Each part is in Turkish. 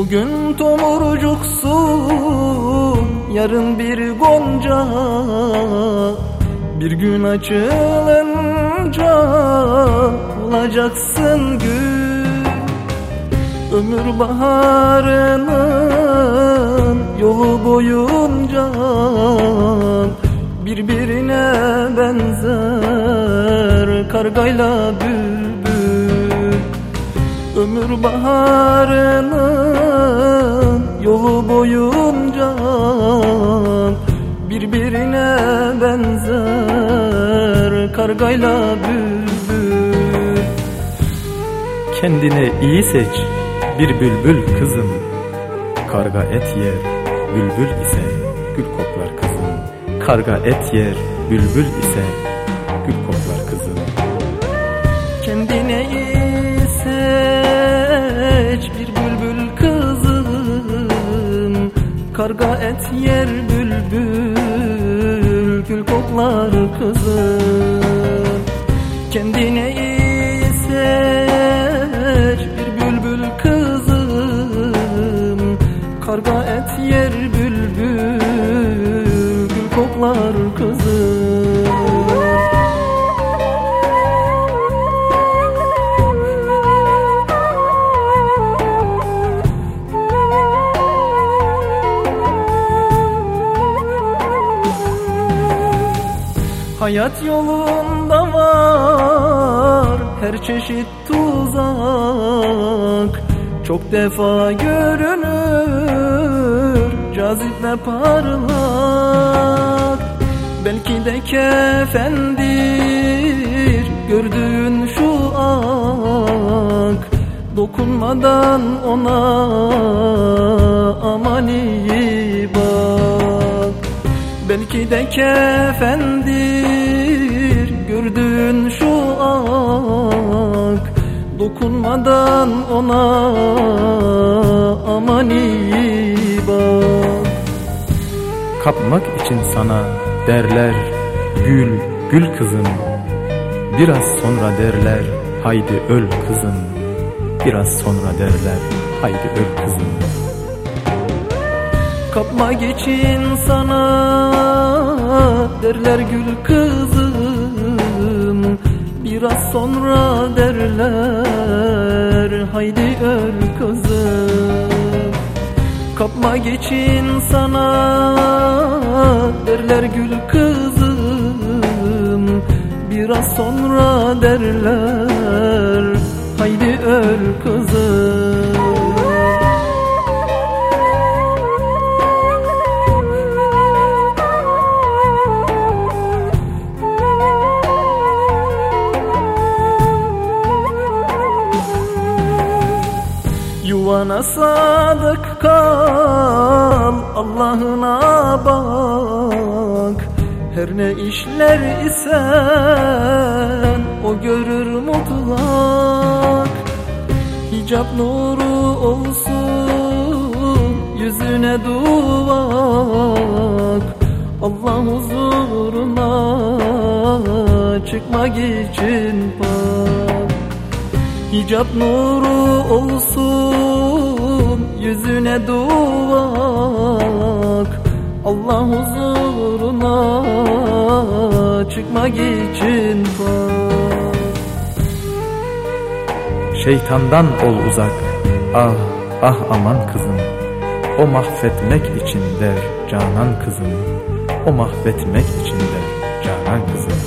Bugün tomurcuksun Yarın bir gonca. Bir gün açılınca Olacaksın gül Ömür baharının Yolu boyunca Birbirine benzer Kargayla bülbül Ömür baharının yolu boyunca Birbirine benzer kargayla bülbül. Kendine iyi seç bir bülbül kızım. Karga et yer, bülbül ise gül koklar kızım. Karga et yer, bülbül ise gül koklar kızım. Kendine iyi Karga et yer bülbül gül koklar kızım Kendine iyi seç bir bülbül kızım. Karga et yer bülbül gül koklar Hayat yolunda var her çeşit tuzak. Çok defa görünür cazip ve parlak. Belki de kefendir gördüğün şu ak. Dokunmadan ona aman iyi bak. Belki de kefendir gördüğün şu ak Dokunmadan ona aman iyi bak Kapmak için sana derler gül gül kızım. Biraz sonra derler haydi öl kızım. Biraz sonra derler haydi öl kızım. Kapmak için sana derler gül kızım Biraz sonra derler haydi öl kızım Kapmak için sana derler gül kızım. Biraz sonra derler haydi öl kızım sadık kal Allah'ına bak. Her ne işler isen O görür mutlak. Hicap nuru olsun Yüzüne duvak. Allah huzuruna Çıkmak için bak. Hicap nuru olsun yüzüne duvak Allah huzuruna çıkmak için bak. Şeytandan ol uzak ah ah aman kızım. O mahvetmek için der canan kızım. O mahvetmek için der canan kızım.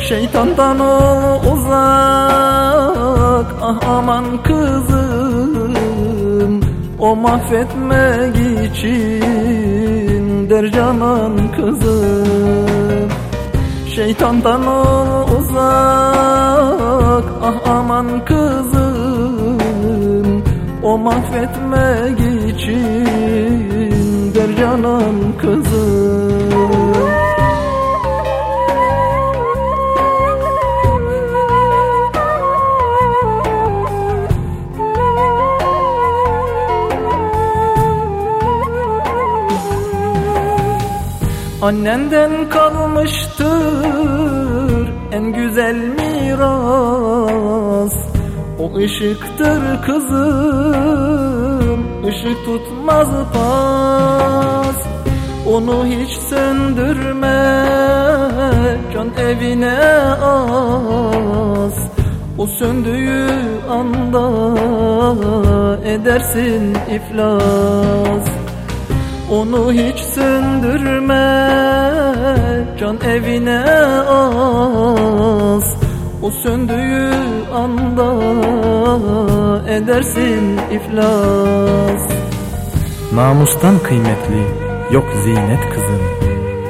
Şeytandan ol uzak ah aman kızım O mahvetmek için der canan kızım Şeytandan ol uzak ah aman kızım. O mahvetmek için der canan kızım Annenden kalmıştır en güzel miras. O ışıktır kızım ışık tutmaz pas. Onu hiç söndürme Can evine as. O söndüğü anda Edersin iflas. Onu hiç söndürme Can evine as O söndüğü anda Edersin iflas. Namustan kıymetli yok zinet kızım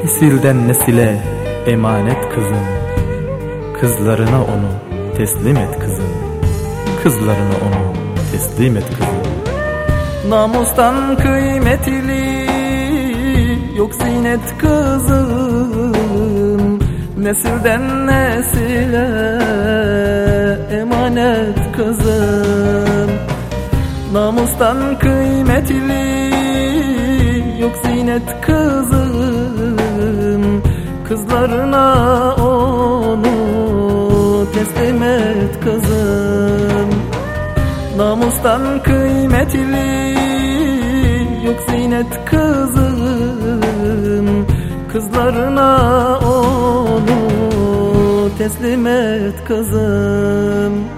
Nesilden nesile emanet kızım Kızlarına onu teslim et kızım Kızlarına onu teslim et kızım Namustan kıymetli yok zinet kızım Nesilden nesile emanet kızım. Namustan kıymetli yok zinet kızım. Kızlarına onu teslim et kızım. Namustan kıymetli yok zinet kızım. Kızlarına teslim et kızım